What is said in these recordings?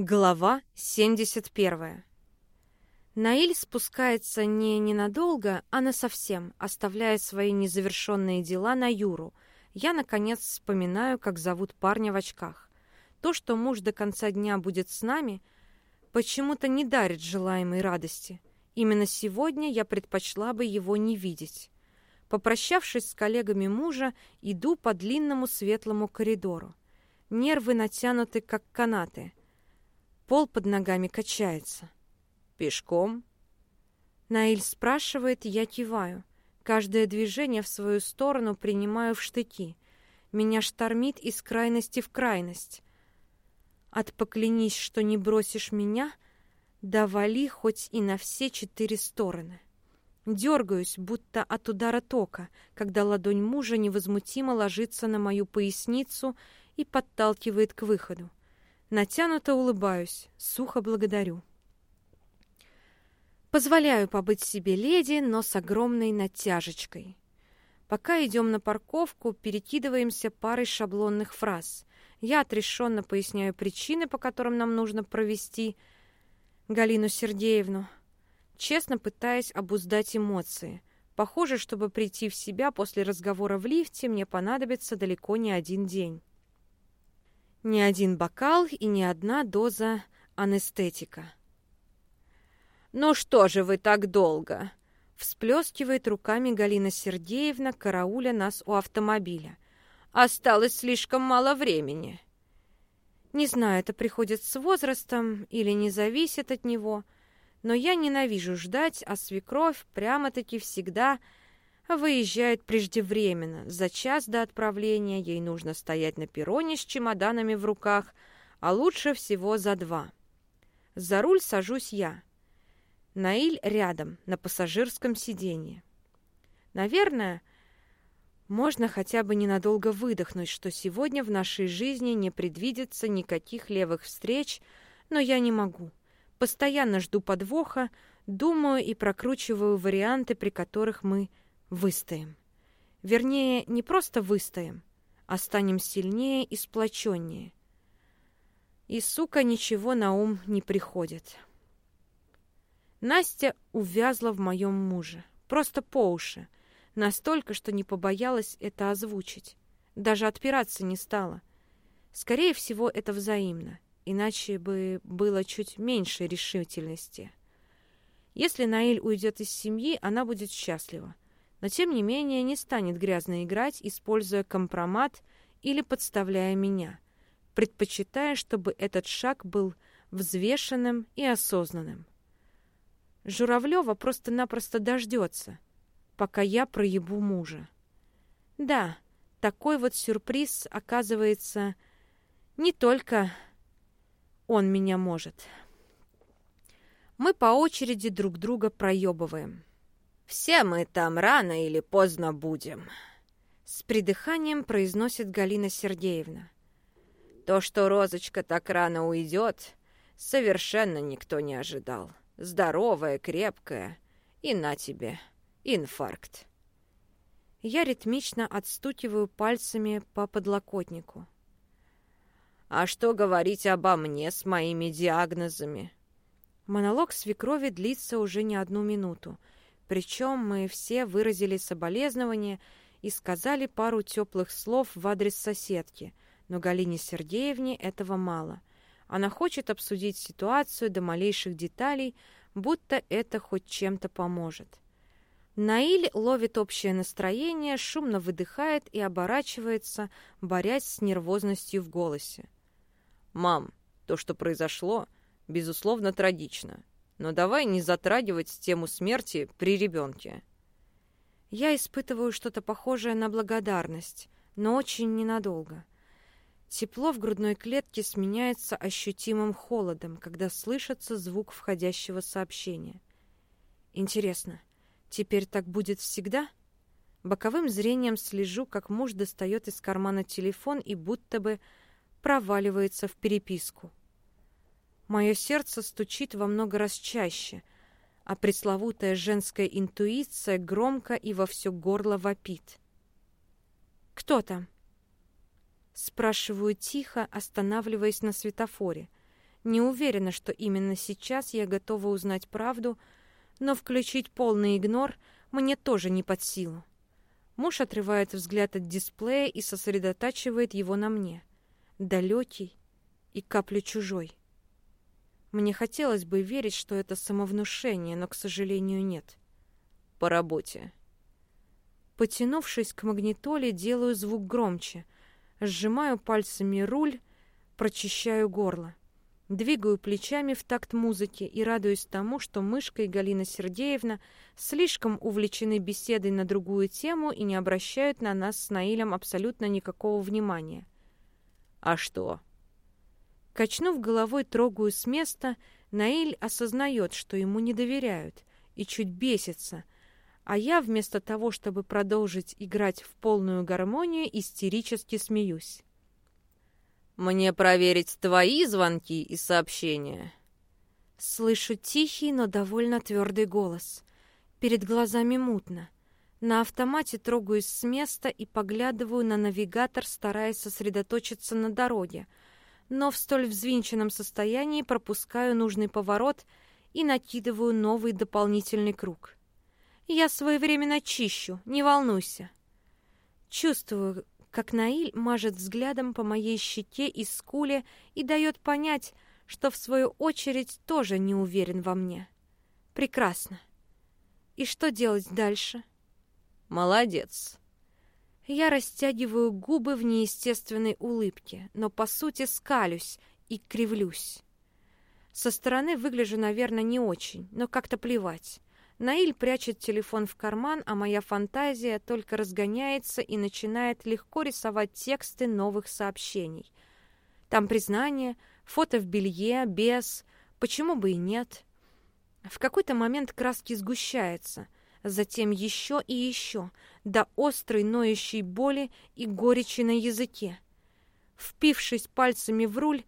Глава 71. Наиль спускается не ненадолго, а насовсем, оставляя свои незавершенные дела на Юру. Я, наконец, вспоминаю, как зовут парня в очках. То, что муж до конца дня будет с нами, почему-то не дарит желаемой радости. Именно сегодня я предпочла бы его не видеть. Попрощавшись с коллегами мужа, иду по длинному светлому коридору. Нервы натянуты, как канаты — Пол под ногами качается. «Пешком?» Наиль спрашивает, я киваю. Каждое движение в свою сторону принимаю в штыки. Меня штормит из крайности в крайность. От «поклянись, что не бросишь меня» да вали хоть и на все четыре стороны. Дергаюсь, будто от удара тока, когда ладонь мужа невозмутимо ложится на мою поясницу и подталкивает к выходу. Натянуто улыбаюсь, сухо благодарю. Позволяю побыть себе леди, но с огромной натяжечкой. Пока идем на парковку, перекидываемся парой шаблонных фраз. Я отрешенно поясняю причины, по которым нам нужно провести Галину Сергеевну, честно пытаясь обуздать эмоции. Похоже, чтобы прийти в себя после разговора в лифте, мне понадобится далеко не один день. Ни один бокал и ни одна доза анестетика. «Ну что же вы так долго?» Всплескивает руками Галина Сергеевна, карауля нас у автомобиля. «Осталось слишком мало времени». Не знаю, это приходит с возрастом или не зависит от него, но я ненавижу ждать, а свекровь прямо-таки всегда выезжает преждевременно. За час до отправления ей нужно стоять на перроне с чемоданами в руках, а лучше всего за два. За руль сажусь я. Наиль рядом, на пассажирском сиденье. Наверное, можно хотя бы ненадолго выдохнуть, что сегодня в нашей жизни не предвидится никаких левых встреч, но я не могу. Постоянно жду подвоха, думаю и прокручиваю варианты, при которых мы выстоим. Вернее, не просто выстоим, а станем сильнее и сплоченнее. И, сука, ничего на ум не приходит. Настя увязла в моем муже. Просто по уши. Настолько, что не побоялась это озвучить. Даже отпираться не стала. Скорее всего, это взаимно. Иначе бы было чуть меньше решительности. Если Наиль уйдет из семьи, она будет счастлива но тем не менее не станет грязно играть, используя компромат или подставляя меня, предпочитая, чтобы этот шаг был взвешенным и осознанным. Журавлева просто-напросто дождется, пока я проебу мужа. Да, такой вот сюрприз, оказывается, не только он меня может. Мы по очереди друг друга проебываем. Все мы там рано или поздно будем. С придыханием произносит Галина Сергеевна. То, что Розочка так рано уйдет, совершенно никто не ожидал. Здоровая, крепкая. И на тебе, инфаркт. Я ритмично отстукиваю пальцами по подлокотнику. А что говорить обо мне с моими диагнозами? Монолог свекрови длится уже не одну минуту, причем мы все выразили соболезнования и сказали пару теплых слов в адрес соседки, но Галине Сергеевне этого мало. Она хочет обсудить ситуацию до малейших деталей, будто это хоть чем-то поможет. Наиль ловит общее настроение, шумно выдыхает и оборачивается, борясь с нервозностью в голосе. «Мам, то, что произошло, безусловно, трагично но давай не затрагивать тему смерти при ребенке. Я испытываю что-то похожее на благодарность, но очень ненадолго. Тепло в грудной клетке сменяется ощутимым холодом, когда слышится звук входящего сообщения. Интересно, теперь так будет всегда? Боковым зрением слежу, как муж достает из кармана телефон и будто бы проваливается в переписку. Мое сердце стучит во много раз чаще, а пресловутая женская интуиция громко и во все горло вопит. «Кто там?» Спрашиваю тихо, останавливаясь на светофоре. Не уверена, что именно сейчас я готова узнать правду, но включить полный игнор мне тоже не под силу. Муж отрывает взгляд от дисплея и сосредотачивает его на мне. Далекий и каплю чужой. Мне хотелось бы верить, что это самовнушение, но, к сожалению, нет. По работе. Потянувшись к магнитоле, делаю звук громче. Сжимаю пальцами руль, прочищаю горло. Двигаю плечами в такт музыки и радуюсь тому, что Мышка и Галина Сергеевна слишком увлечены беседой на другую тему и не обращают на нас с Наилем абсолютно никакого внимания. «А что?» Качнув головой, трогаю с места, Наиль осознает, что ему не доверяют, и чуть бесится, а я вместо того, чтобы продолжить играть в полную гармонию, истерически смеюсь. «Мне проверить твои звонки и сообщения?» Слышу тихий, но довольно твердый голос. Перед глазами мутно. На автомате трогаюсь с места и поглядываю на навигатор, стараясь сосредоточиться на дороге — но в столь взвинченном состоянии пропускаю нужный поворот и накидываю новый дополнительный круг. Я своевременно чищу, не волнуйся. Чувствую, как Наиль мажет взглядом по моей щеке и скуле и дает понять, что в свою очередь тоже не уверен во мне. Прекрасно. И что делать дальше? Молодец. Я растягиваю губы в неестественной улыбке, но по сути скалюсь и кривлюсь. Со стороны выгляжу, наверное, не очень, но как-то плевать. Наиль прячет телефон в карман, а моя фантазия только разгоняется и начинает легко рисовать тексты новых сообщений. Там признание, фото в белье, без, почему бы и нет. В какой-то момент краски сгущаются — затем еще и еще, до острой ноющей боли и горечи на языке. Впившись пальцами в руль,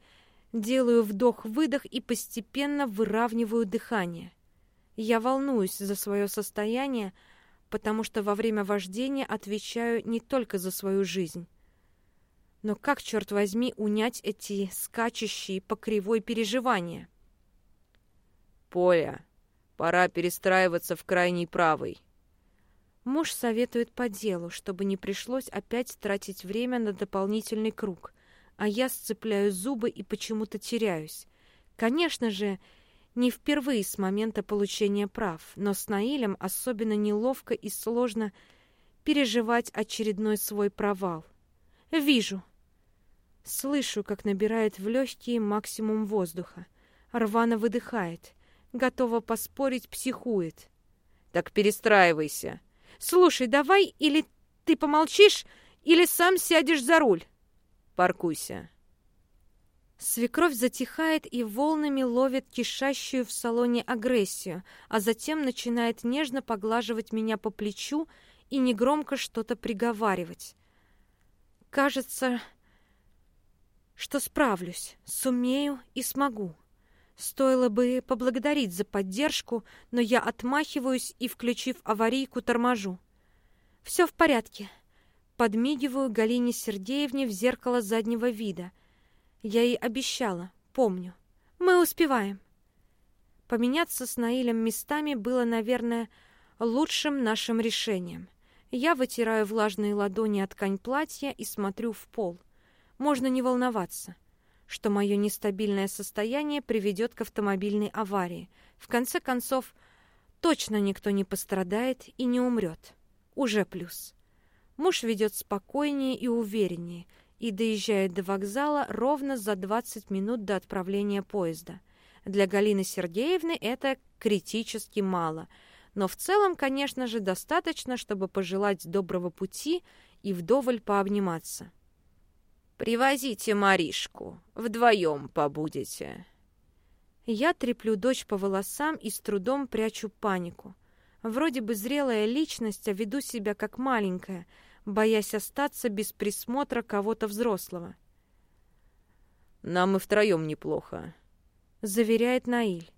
делаю вдох-выдох и постепенно выравниваю дыхание. Я волнуюсь за свое состояние, потому что во время вождения отвечаю не только за свою жизнь. Но как, черт возьми, унять эти скачущие по кривой переживания? «Поля, Пора перестраиваться в крайний правый. Муж советует по делу, чтобы не пришлось опять тратить время на дополнительный круг, а я сцепляю зубы и почему-то теряюсь. Конечно же, не впервые с момента получения прав, но с Наилем особенно неловко и сложно переживать очередной свой провал. Вижу. Слышу, как набирает в легкие максимум воздуха. Рвано выдыхает готова поспорить, психует. Так перестраивайся. Слушай, давай или ты помолчишь, или сам сядешь за руль. Паркуйся. Свекровь затихает и волнами ловит кишащую в салоне агрессию, а затем начинает нежно поглаживать меня по плечу и негромко что-то приговаривать. Кажется, что справлюсь, сумею и смогу. Стоило бы поблагодарить за поддержку, но я отмахиваюсь и, включив аварийку, торможу. «Все в порядке». Подмигиваю Галине Сергеевне в зеркало заднего вида. Я ей обещала, помню. Мы успеваем. Поменяться с Наилем местами было, наверное, лучшим нашим решением. Я вытираю влажные ладони от ткань платья и смотрю в пол. Можно не волноваться что мое нестабильное состояние приведет к автомобильной аварии. В конце концов, точно никто не пострадает и не умрет. Уже плюс. Муж ведет спокойнее и увереннее и доезжает до вокзала ровно за 20 минут до отправления поезда. Для Галины Сергеевны это критически мало, но в целом, конечно же, достаточно, чтобы пожелать доброго пути и вдоволь пообниматься. «Привозите Маришку, вдвоем побудете». Я треплю дочь по волосам и с трудом прячу панику. Вроде бы зрелая личность, а веду себя как маленькая, боясь остаться без присмотра кого-то взрослого. «Нам и втроем неплохо», — заверяет Наиль.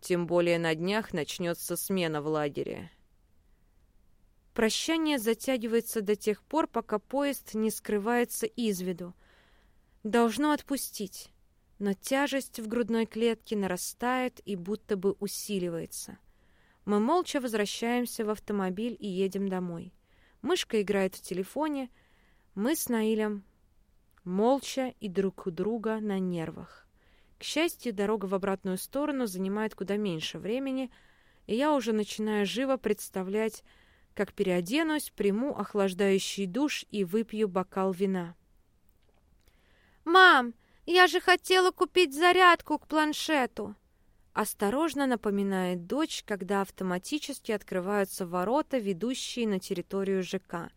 «Тем более на днях начнется смена в лагере». Прощание затягивается до тех пор, пока поезд не скрывается из виду. Должно отпустить. но тяжесть в грудной клетке нарастает и будто бы усиливается. Мы молча возвращаемся в автомобиль и едем домой. Мышка играет в телефоне, мы с Наилем молча и друг у друга на нервах. К счастью, дорога в обратную сторону занимает куда меньше времени, и я уже начинаю живо представлять, как переоденусь, приму охлаждающий душ и выпью бокал вина. «Мам, я же хотела купить зарядку к планшету!» Осторожно напоминает дочь, когда автоматически открываются ворота, ведущие на территорию ЖК.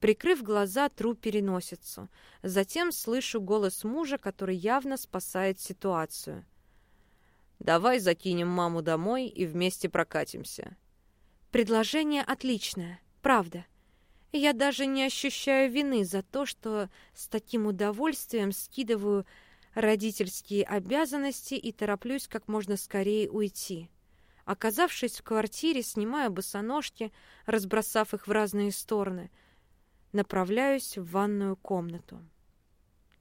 Прикрыв глаза, тру переносицу. Затем слышу голос мужа, который явно спасает ситуацию. «Давай закинем маму домой и вместе прокатимся». Предложение отличное, правда. Я даже не ощущаю вины за то, что с таким удовольствием скидываю родительские обязанности и тороплюсь как можно скорее уйти. Оказавшись в квартире, снимаю босоножки, разбросав их в разные стороны. Направляюсь в ванную комнату.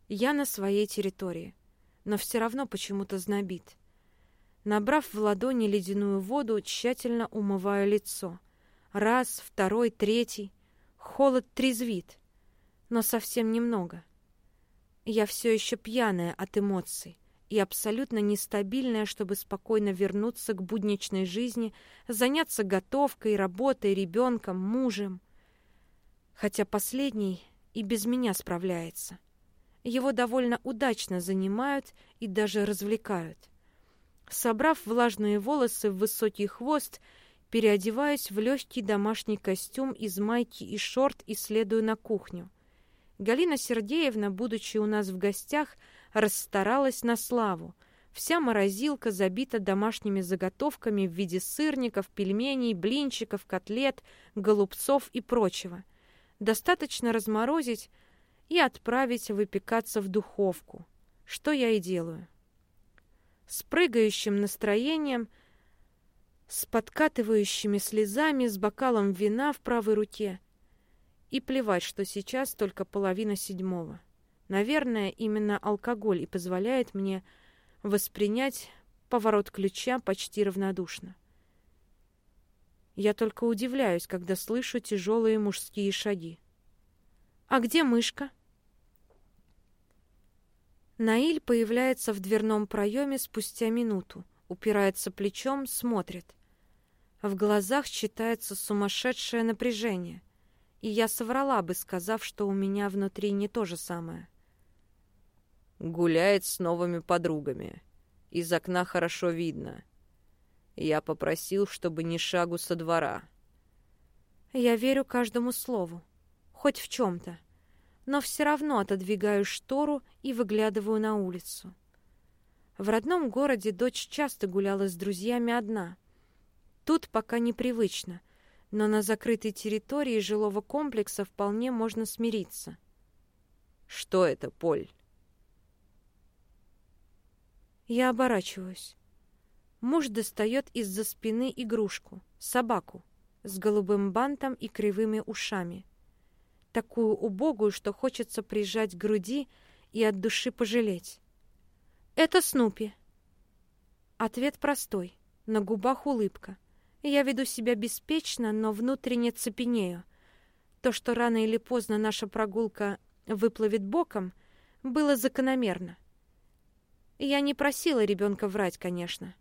Я на своей территории, но все равно почему-то знобит. Набрав в ладони ледяную воду, тщательно умываю лицо. Раз, второй, третий. Холод трезвит, но совсем немного. Я все еще пьяная от эмоций и абсолютно нестабильная, чтобы спокойно вернуться к будничной жизни, заняться готовкой, работой, ребенком, мужем. Хотя последний и без меня справляется. Его довольно удачно занимают и даже развлекают. Собрав влажные волосы в высокий хвост, переодеваюсь в легкий домашний костюм из майки и шорт и следую на кухню. Галина Сергеевна, будучи у нас в гостях, расстаралась на славу. Вся морозилка забита домашними заготовками в виде сырников, пельменей, блинчиков, котлет, голубцов и прочего. Достаточно разморозить и отправить выпекаться в духовку, что я и делаю. С прыгающим настроением, с подкатывающими слезами, с бокалом вина в правой руке — и плевать, что сейчас только половина седьмого. Наверное, именно алкоголь и позволяет мне воспринять поворот ключа почти равнодушно. Я только удивляюсь, когда слышу тяжелые мужские шаги. «А где мышка?» Наиль появляется в дверном проеме спустя минуту, упирается плечом, смотрит. В глазах читается сумасшедшее напряжение и я соврала бы, сказав, что у меня внутри не то же самое. Гуляет с новыми подругами. Из окна хорошо видно. Я попросил, чтобы ни шагу со двора. Я верю каждому слову, хоть в чем-то, но все равно отодвигаю штору и выглядываю на улицу. В родном городе дочь часто гуляла с друзьями одна. Тут пока непривычно — но на закрытой территории жилого комплекса вполне можно смириться. Что это, Поль? Я оборачиваюсь. Муж достает из-за спины игрушку, собаку, с голубым бантом и кривыми ушами. Такую убогую, что хочется прижать к груди и от души пожалеть. Это Снупи. Ответ простой, на губах улыбка — я веду себя беспечно, но внутренне цепенею. То, что рано или поздно наша прогулка выплывет боком, было закономерно. Я не просила ребенка врать, конечно.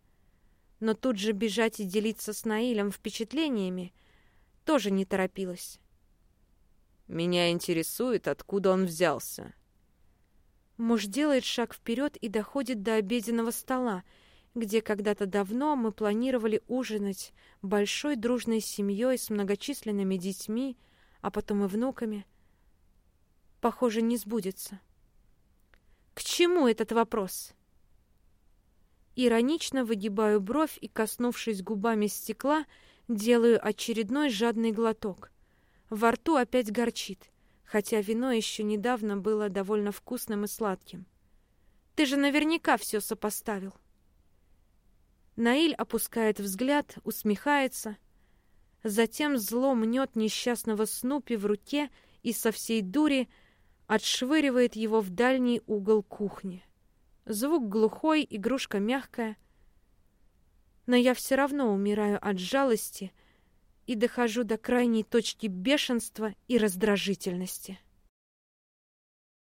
Но тут же бежать и делиться с Наилем впечатлениями тоже не торопилась. Меня интересует, откуда он взялся. Муж делает шаг вперед и доходит до обеденного стола, где когда-то давно мы планировали ужинать большой дружной семьей с многочисленными детьми, а потом и внуками. Похоже, не сбудется. К чему этот вопрос? Иронично выгибаю бровь и, коснувшись губами стекла, делаю очередной жадный глоток. Во рту опять горчит, хотя вино еще недавно было довольно вкусным и сладким. Ты же наверняка все сопоставил. Наиль опускает взгляд, усмехается, затем зло мнет несчастного Снупи в руке и со всей дури отшвыривает его в дальний угол кухни. Звук глухой, игрушка мягкая. Но я все равно умираю от жалости и дохожу до крайней точки бешенства и раздражительности.